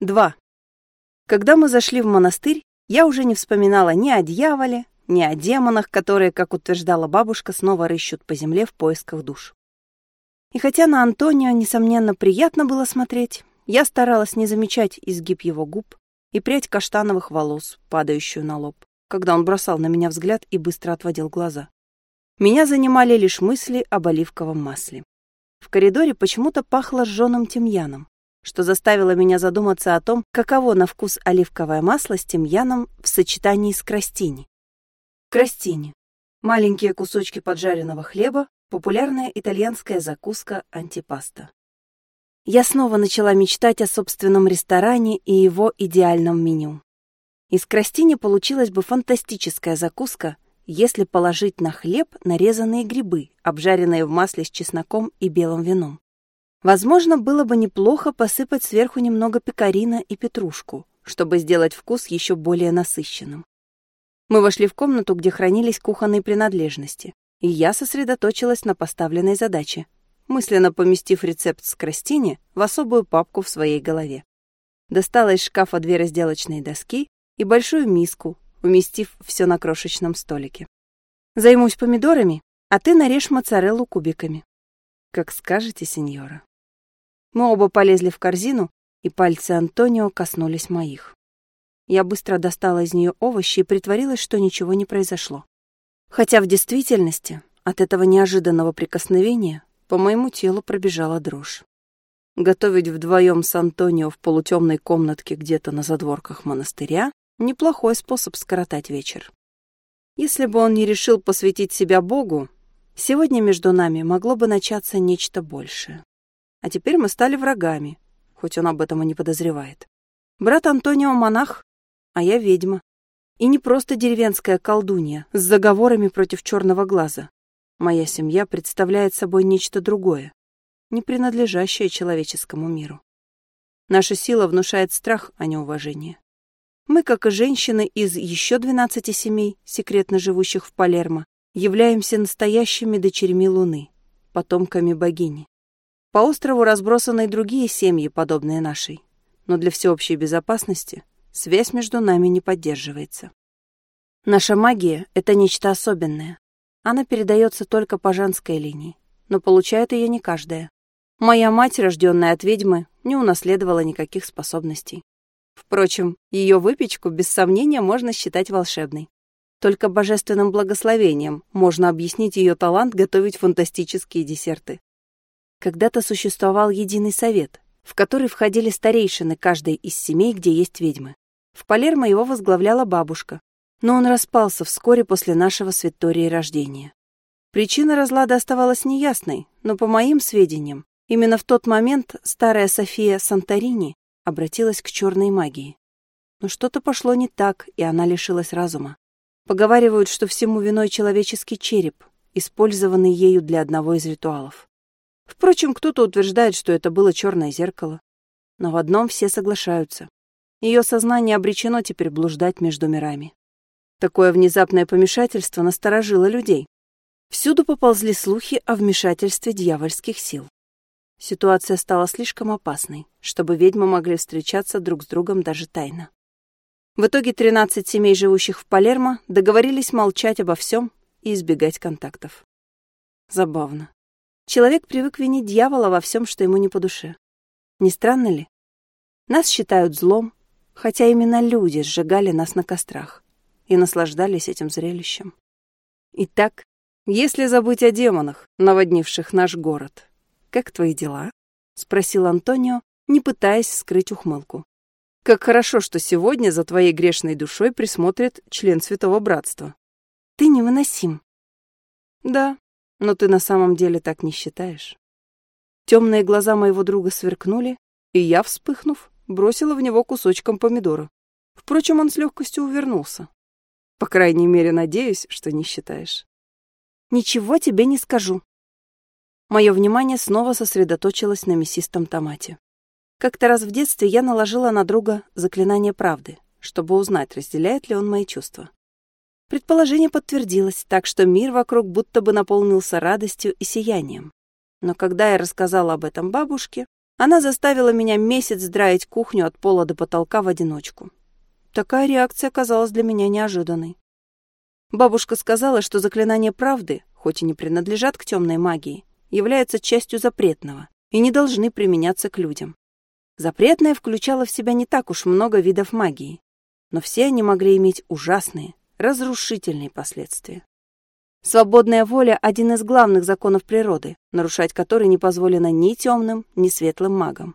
2. Когда мы зашли в монастырь, я уже не вспоминала ни о дьяволе, ни о демонах, которые, как утверждала бабушка, снова рыщут по земле в поисках душ. И хотя на Антонио, несомненно, приятно было смотреть, я старалась не замечать изгиб его губ и прядь каштановых волос, падающую на лоб, когда он бросал на меня взгляд и быстро отводил глаза. Меня занимали лишь мысли об оливковом масле. В коридоре почему-то пахло сжёным тимьяном, что заставило меня задуматься о том, каково на вкус оливковое масло с тимьяном в сочетании с крастини. Крастини – маленькие кусочки поджаренного хлеба, популярная итальянская закуска антипаста. Я снова начала мечтать о собственном ресторане и его идеальном меню. Из крастини получилась бы фантастическая закуска, если положить на хлеб нарезанные грибы, обжаренные в масле с чесноком и белым вином. Возможно, было бы неплохо посыпать сверху немного пекарина и петрушку, чтобы сделать вкус еще более насыщенным. Мы вошли в комнату, где хранились кухонные принадлежности, и я сосредоточилась на поставленной задаче, мысленно поместив рецепт с крастини в особую папку в своей голове. Достала из шкафа две разделочные доски и большую миску, уместив все на крошечном столике. Займусь помидорами, а ты нарежь моцареллу кубиками. Как скажете, сеньора. Мы оба полезли в корзину, и пальцы Антонио коснулись моих. Я быстро достала из нее овощи и притворилась, что ничего не произошло. Хотя в действительности от этого неожиданного прикосновения по моему телу пробежала дрожь. Готовить вдвоем с Антонио в полутемной комнатке где-то на задворках монастыря — неплохой способ скоротать вечер. Если бы он не решил посвятить себя Богу, сегодня между нами могло бы начаться нечто большее. А теперь мы стали врагами, хоть он об этом и не подозревает. Брат Антонио монах, а я ведьма. И не просто деревенская колдунья с заговорами против черного глаза. Моя семья представляет собой нечто другое, не принадлежащее человеческому миру. Наша сила внушает страх, а не уважение. Мы, как и женщины из еще 12 семей, секретно живущих в Палермо, являемся настоящими дочерьми Луны, потомками богини. По острову разбросаны и другие семьи, подобные нашей. Но для всеобщей безопасности связь между нами не поддерживается. Наша магия — это нечто особенное. Она передается только по женской линии, но получает ее не каждая. Моя мать, рожденная от ведьмы, не унаследовала никаких способностей. Впрочем, ее выпечку без сомнения можно считать волшебной. Только божественным благословением можно объяснить ее талант готовить фантастические десерты. Когда-то существовал единый совет, в который входили старейшины каждой из семей, где есть ведьмы. В Палермо его возглавляла бабушка, но он распался вскоре после нашего с Викторией рождения. Причина разлада оставалась неясной, но, по моим сведениям, именно в тот момент старая София Санторини обратилась к черной магии. Но что-то пошло не так, и она лишилась разума. Поговаривают, что всему виной человеческий череп, использованный ею для одного из ритуалов. Впрочем, кто-то утверждает, что это было черное зеркало. Но в одном все соглашаются. Ее сознание обречено теперь блуждать между мирами. Такое внезапное помешательство насторожило людей. Всюду поползли слухи о вмешательстве дьявольских сил. Ситуация стала слишком опасной, чтобы ведьмы могли встречаться друг с другом даже тайно. В итоге 13 семей, живущих в Палермо, договорились молчать обо всем и избегать контактов. Забавно. Человек привык винить дьявола во всем, что ему не по душе. Не странно ли? Нас считают злом, хотя именно люди сжигали нас на кострах и наслаждались этим зрелищем. Итак, если забыть о демонах, наводнивших наш город, как твои дела? спросил Антонио, не пытаясь скрыть ухмылку. Как хорошо, что сегодня за твоей грешной душой присмотрит член Святого Братства. Ты невыносим. Да, но ты на самом деле так не считаешь. Темные глаза моего друга сверкнули, и я, вспыхнув, бросила в него кусочком помидора. Впрочем, он с легкостью увернулся. По крайней мере, надеюсь, что не считаешь. Ничего тебе не скажу. Мое внимание снова сосредоточилось на мясистом томате. Как-то раз в детстве я наложила на друга заклинание правды, чтобы узнать, разделяет ли он мои чувства. Предположение подтвердилось, так что мир вокруг будто бы наполнился радостью и сиянием. Но когда я рассказала об этом бабушке, Она заставила меня месяц драить кухню от пола до потолка в одиночку. Такая реакция казалась для меня неожиданной. Бабушка сказала, что заклинания правды, хоть и не принадлежат к темной магии, являются частью запретного и не должны применяться к людям. Запретное включало в себя не так уж много видов магии, но все они могли иметь ужасные, разрушительные последствия. Свободная воля – один из главных законов природы, нарушать который не позволено ни темным, ни светлым магам.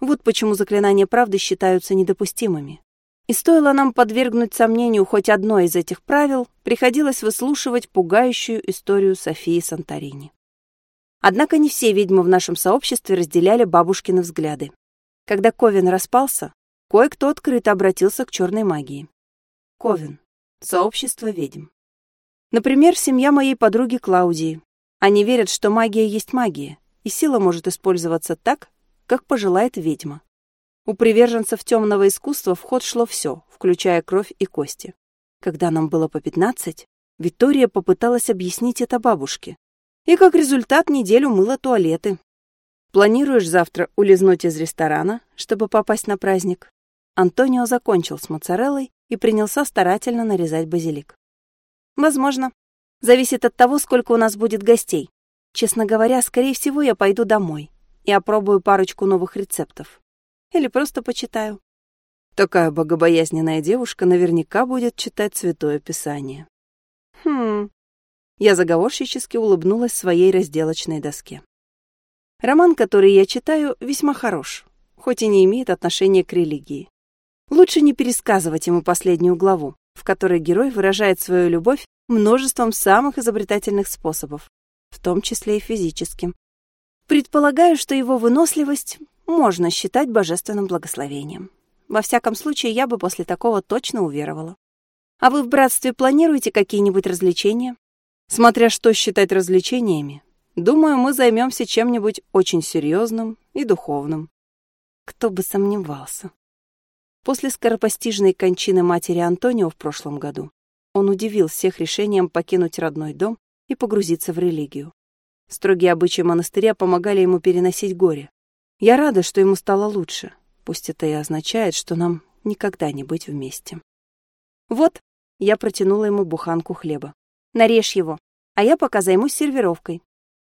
Вот почему заклинания правды считаются недопустимыми. И стоило нам подвергнуть сомнению хоть одно из этих правил, приходилось выслушивать пугающую историю Софии Санторини. Однако не все ведьмы в нашем сообществе разделяли бабушкины взгляды. Когда Ковен распался, кое-кто открыто обратился к черной магии. Ковен. Сообщество ведьм. Например, семья моей подруги Клаудии. Они верят, что магия есть магия, и сила может использоваться так, как пожелает ведьма. У приверженцев темного искусства в ход шло все, включая кровь и кости. Когда нам было по 15, Виктория попыталась объяснить это бабушке. И как результат неделю мыла туалеты, Планируешь завтра улизнуть из ресторана, чтобы попасть на праздник? Антонио закончил с моцареллой и принялся старательно нарезать базилик. Возможно. Зависит от того, сколько у нас будет гостей. Честно говоря, скорее всего, я пойду домой и опробую парочку новых рецептов. Или просто почитаю. Такая богобоязненная девушка наверняка будет читать Святое Писание. Хм. Я заговорщически улыбнулась своей разделочной доске. Роман, который я читаю, весьма хорош, хоть и не имеет отношения к религии. Лучше не пересказывать ему последнюю главу, в которой герой выражает свою любовь множеством самых изобретательных способов, в том числе и физическим. Предполагаю, что его выносливость можно считать божественным благословением. Во всяком случае, я бы после такого точно уверовала. А вы в братстве планируете какие-нибудь развлечения? Смотря что считать развлечениями, Думаю, мы займемся чем-нибудь очень серьезным и духовным. Кто бы сомневался. После скоропостижной кончины матери Антонио в прошлом году он удивил всех решением покинуть родной дом и погрузиться в религию. Строгие обычаи монастыря помогали ему переносить горе. Я рада, что ему стало лучше, пусть это и означает, что нам никогда не быть вместе. Вот, я протянула ему буханку хлеба. Нарежь его, а я пока займусь сервировкой.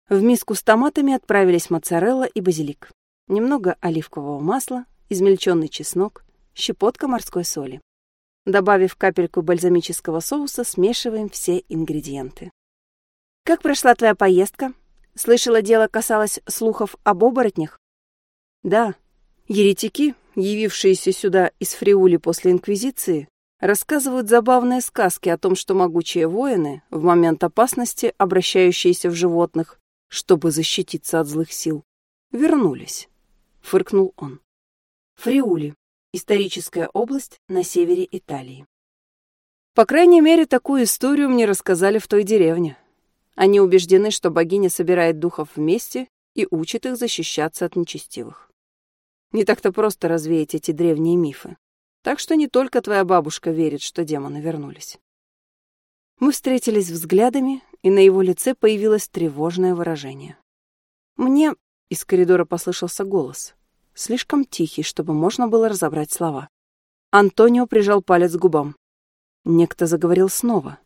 В миску с томатами отправились моцарелла и базилик. Немного оливкового масла, измельченный чеснок, щепотка морской соли. Добавив капельку бальзамического соуса, смешиваем все ингредиенты. «Как прошла твоя поездка? Слышала, дело касалось слухов об оборотнях?» «Да. Еретики, явившиеся сюда из Фриули после Инквизиции, рассказывают забавные сказки о том, что могучие воины, в момент опасности, обращающиеся в животных, чтобы защититься от злых сил, вернулись, фыркнул он. Фриули — историческая область на севере Италии. По крайней мере, такую историю мне рассказали в той деревне. Они убеждены, что богиня собирает духов вместе и учит их защищаться от нечестивых. Не так-то просто развеять эти древние мифы. Так что не только твоя бабушка верит, что демоны вернулись. Мы встретились взглядами, и на его лице появилось тревожное выражение. «Мне...» — из коридора послышался голос. Слишком тихий, чтобы можно было разобрать слова. Антонио прижал палец к губам. Некто заговорил снова,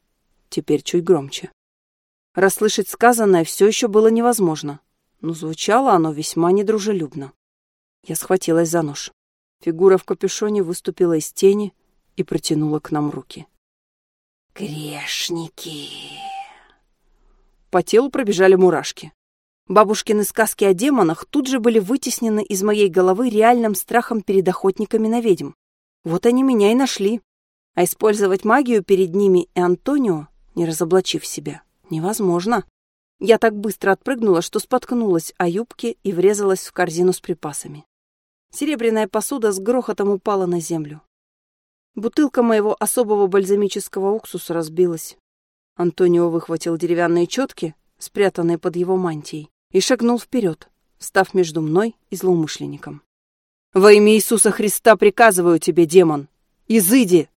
теперь чуть громче. Расслышать сказанное все еще было невозможно, но звучало оно весьма недружелюбно. Я схватилась за нож. Фигура в капюшоне выступила из тени и протянула к нам руки. «Грешники!» По телу пробежали мурашки. Бабушкины сказки о демонах тут же были вытеснены из моей головы реальным страхом перед охотниками на ведьм. Вот они меня и нашли. А использовать магию перед ними и Антонио, не разоблачив себя, невозможно. Я так быстро отпрыгнула, что споткнулась о юбке и врезалась в корзину с припасами. Серебряная посуда с грохотом упала на землю. Бутылка моего особого бальзамического уксуса разбилась. Антонио выхватил деревянные четки, спрятанные под его мантией, и шагнул вперед, став между мной и злоумышленником. «Во имя Иисуса Христа приказываю тебе, демон! Изыди!»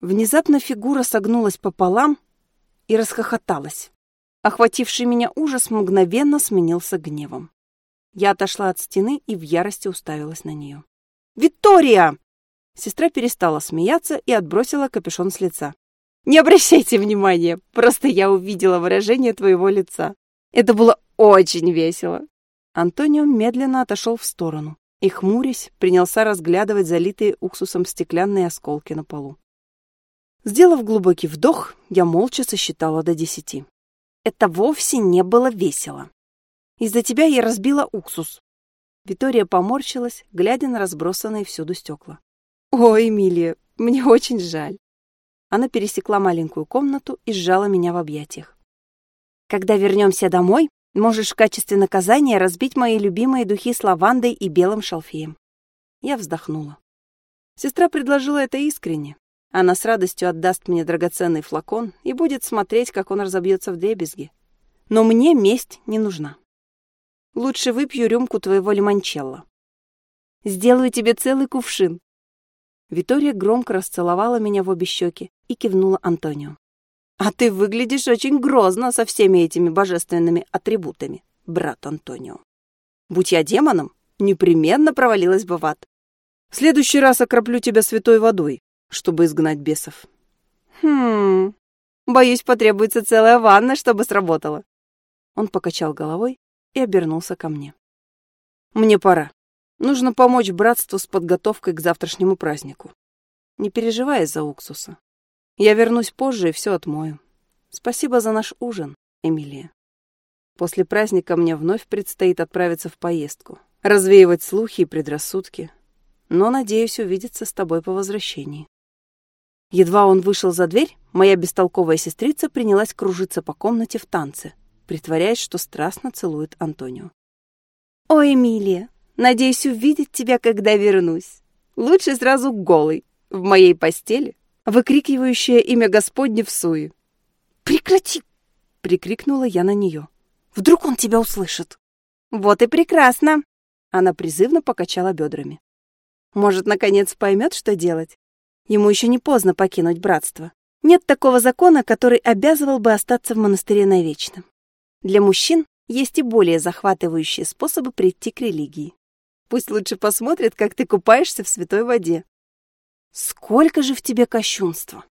Внезапно фигура согнулась пополам и расхохоталась. Охвативший меня ужас мгновенно сменился гневом. Я отошла от стены и в ярости уставилась на нее. «Виктория!» Сестра перестала смеяться и отбросила капюшон с лица. «Не обращайте внимания, просто я увидела выражение твоего лица. Это было очень весело!» Антонио медленно отошел в сторону и, хмурясь, принялся разглядывать залитые уксусом стеклянные осколки на полу. Сделав глубокий вдох, я молча сосчитала до десяти. Это вовсе не было весело. Из-за тебя я разбила уксус. Витория поморщилась, глядя на разбросанные всюду стекла. Ой, Эмилия, мне очень жаль. Она пересекла маленькую комнату и сжала меня в объятиях. Когда вернемся домой, можешь в качестве наказания разбить мои любимые духи с лавандой и белым шалфеем. Я вздохнула. Сестра предложила это искренне, она с радостью отдаст мне драгоценный флакон и будет смотреть, как он разобьется в дребезги. Но мне месть не нужна. Лучше выпью рюмку твоего лимончелло. Сделаю тебе целый кувшин. Витория громко расцеловала меня в обе щеки и кивнула Антонио. А ты выглядишь очень грозно со всеми этими божественными атрибутами, брат Антонио. Будь я демоном, непременно провалилась бы в ад. В следующий раз окроплю тебя святой водой, чтобы изгнать бесов. Хм, боюсь, потребуется целая ванна, чтобы сработало. Он покачал головой и обернулся ко мне. Мне пора. Нужно помочь братству с подготовкой к завтрашнему празднику. Не переживай из-за уксуса. Я вернусь позже и все отмою. Спасибо за наш ужин, Эмилия. После праздника мне вновь предстоит отправиться в поездку, развеивать слухи и предрассудки, но надеюсь увидеться с тобой по возвращении. Едва он вышел за дверь, моя бестолковая сестрица принялась кружиться по комнате в танце, притворяясь, что страстно целует Антонио. «О, Эмилия, надеюсь увидеть тебя, когда вернусь. Лучше сразу голый, в моей постели, выкрикивающая имя Господне в суе». «Прекрати!» — прикрикнула я на нее. «Вдруг он тебя услышит?» «Вот и прекрасно!» Она призывно покачала бедрами. «Может, наконец поймет, что делать? Ему еще не поздно покинуть братство. Нет такого закона, который обязывал бы остаться в монастыре навечно. Для мужчин есть и более захватывающие способы прийти к религии. Пусть лучше посмотрит, как ты купаешься в святой воде. Сколько же в тебе кощунства!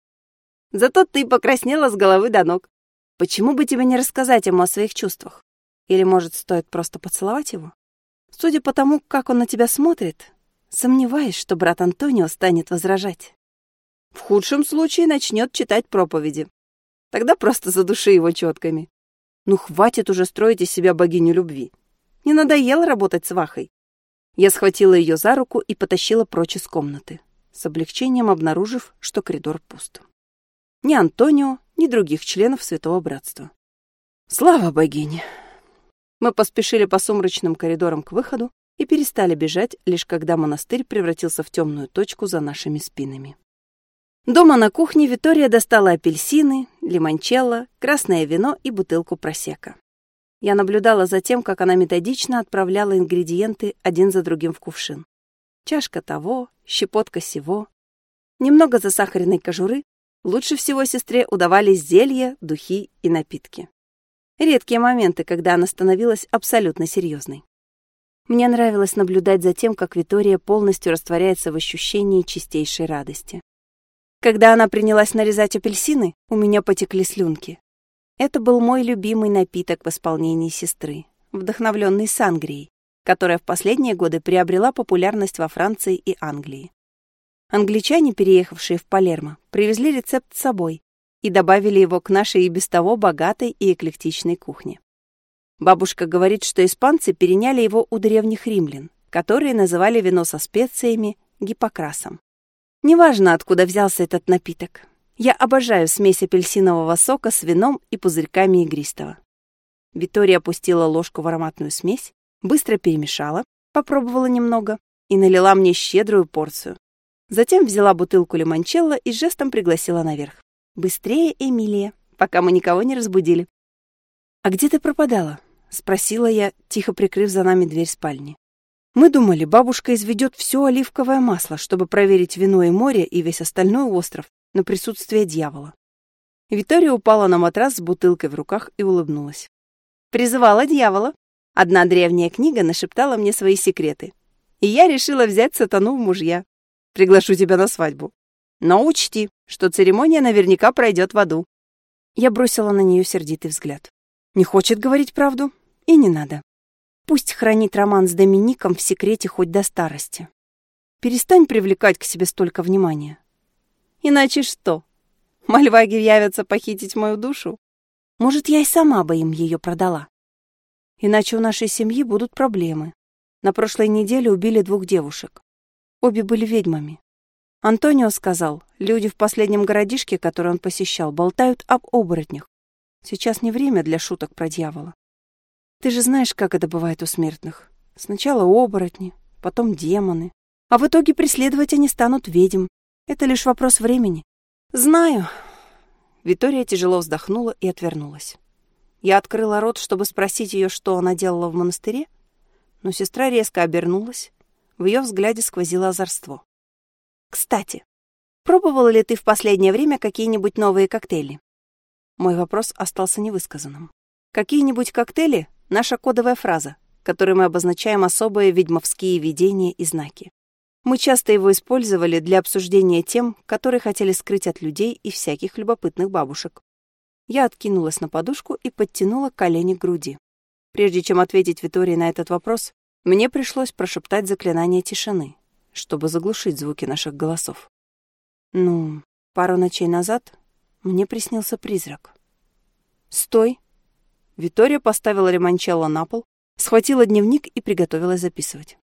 Зато ты покраснела с головы до ног. Почему бы тебе не рассказать ему о своих чувствах? Или, может, стоит просто поцеловать его? Судя по тому, как он на тебя смотрит, сомневаюсь, что брат Антонио станет возражать. В худшем случае начнет читать проповеди. Тогда просто задуши его четками. Ну хватит уже строить из себя богиню любви. Не надоело работать с Вахой. Я схватила ее за руку и потащила прочь из комнаты, с облегчением обнаружив, что коридор пуст. Ни Антонио, ни других членов Святого Братства. Слава богине! Мы поспешили по сумрачным коридорам к выходу и перестали бежать, лишь когда монастырь превратился в темную точку за нашими спинами. Дома на кухне Витория достала апельсины, лимончелло, красное вино и бутылку просека. Я наблюдала за тем, как она методично отправляла ингредиенты один за другим в кувшин. Чашка того, щепотка сего. Немного засахаренной кожуры. Лучше всего сестре удавались зелья, духи и напитки. Редкие моменты, когда она становилась абсолютно серьезной. Мне нравилось наблюдать за тем, как Витория полностью растворяется в ощущении чистейшей радости. Когда она принялась нарезать апельсины, у меня потекли слюнки. Это был мой любимый напиток в исполнении сестры, вдохновленный сангрией, которая в последние годы приобрела популярность во Франции и Англии. Англичане, переехавшие в Палермо, привезли рецепт с собой и добавили его к нашей и без того богатой и эклектичной кухне. Бабушка говорит, что испанцы переняли его у древних римлян, которые называли вино со специями гипокрасом. Неважно, откуда взялся этот напиток. Я обожаю смесь апельсинового сока с вином и пузырьками игристого. Витория опустила ложку в ароматную смесь, быстро перемешала, попробовала немного и налила мне щедрую порцию. Затем взяла бутылку лимончелло и жестом пригласила наверх. «Быстрее, Эмилия, пока мы никого не разбудили». «А где ты пропадала?» — спросила я, тихо прикрыв за нами дверь спальни. Мы думали, бабушка изведет все оливковое масло, чтобы проверить вино и море и весь остальной остров на присутствие дьявола. Витория упала на матрас с бутылкой в руках и улыбнулась. «Призывала дьявола. Одна древняя книга нашептала мне свои секреты. И я решила взять сатану в мужья. Приглашу тебя на свадьбу. Но учти, что церемония наверняка пройдет в аду. Я бросила на нее сердитый взгляд. Не хочет говорить правду? И не надо. Пусть хранит роман с Домиником в секрете хоть до старости. Перестань привлекать к себе столько внимания. Иначе что? Мальваги явятся похитить мою душу? Может, я и сама бы им ее продала. Иначе у нашей семьи будут проблемы. На прошлой неделе убили двух девушек. Обе были ведьмами. Антонио сказал, люди в последнем городишке, который он посещал, болтают об оборотнях. Сейчас не время для шуток про дьявола. Ты же знаешь, как это бывает у смертных. Сначала оборотни, потом демоны. А в итоге преследовать они станут ведьм. Это лишь вопрос времени. Знаю. Витория тяжело вздохнула и отвернулась. Я открыла рот, чтобы спросить ее, что она делала в монастыре, но сестра резко обернулась. В ее взгляде сквозило озорство. «Кстати, пробовала ли ты в последнее время какие-нибудь новые коктейли?» Мой вопрос остался невысказанным. «Какие-нибудь коктейли — наша кодовая фраза, которой мы обозначаем особые ведьмовские видения и знаки. Мы часто его использовали для обсуждения тем, которые хотели скрыть от людей и всяких любопытных бабушек. Я откинулась на подушку и подтянула колени к груди. Прежде чем ответить Витории на этот вопрос, мне пришлось прошептать заклинание тишины, чтобы заглушить звуки наших голосов. Ну, пару ночей назад мне приснился призрак. «Стой!» Витория поставила ремончелло на пол, схватила дневник и приготовилась записывать.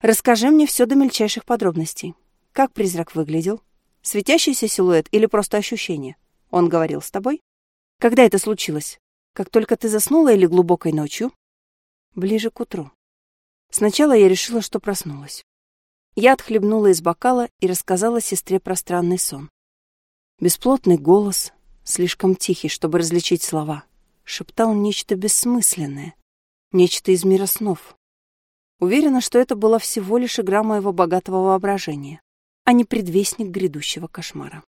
«Расскажи мне все до мельчайших подробностей. Как призрак выглядел? Светящийся силуэт или просто ощущение? Он говорил с тобой? Когда это случилось? Как только ты заснула или глубокой ночью? Ближе к утру. Сначала я решила, что проснулась. Я отхлебнула из бокала и рассказала сестре про странный сон. Бесплотный голос, слишком тихий, чтобы различить слова, шептал нечто бессмысленное, нечто из мира снов. Уверена, что это была всего лишь игра моего богатого воображения, а не предвестник грядущего кошмара.